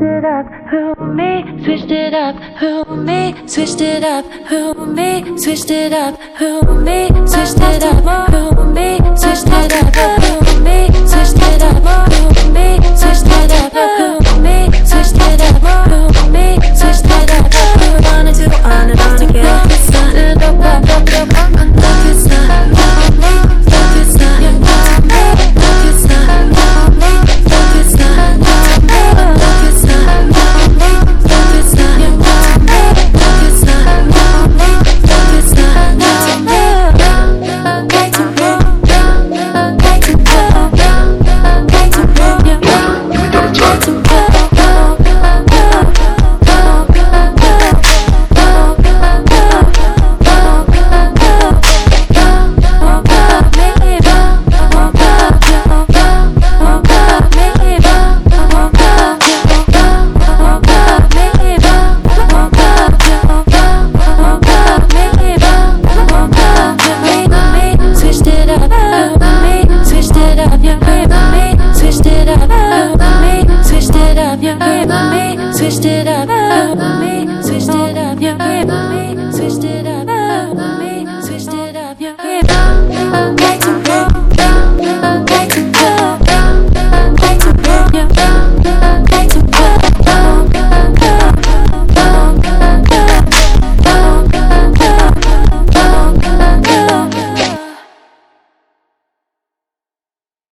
it up, who me switched it up, who me switched it up, who me switched it up, who me switched it up, who twisted up. up.